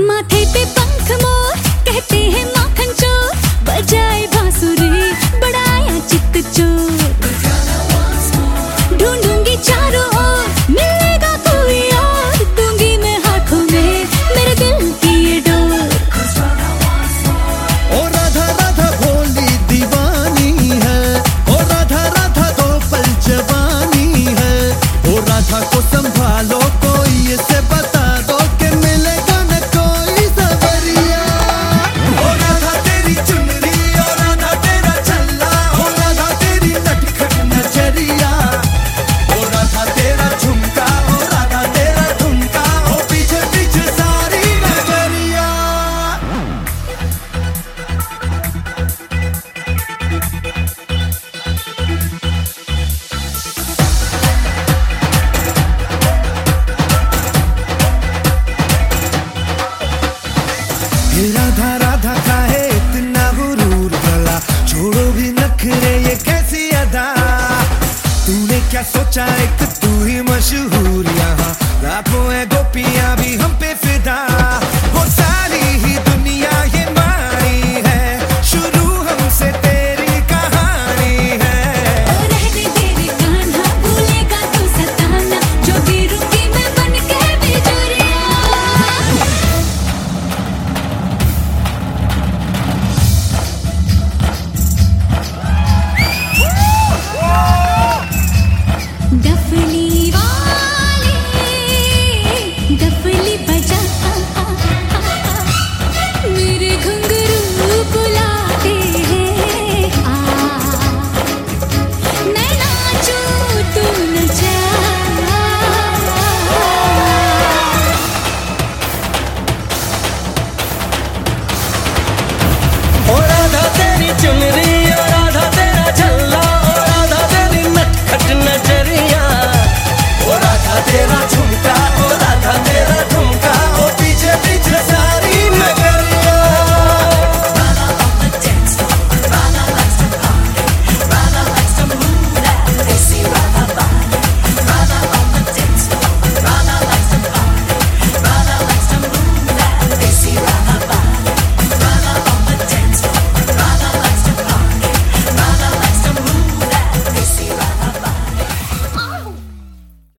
माथे पे पंख मोर कहते हैं Jamaica.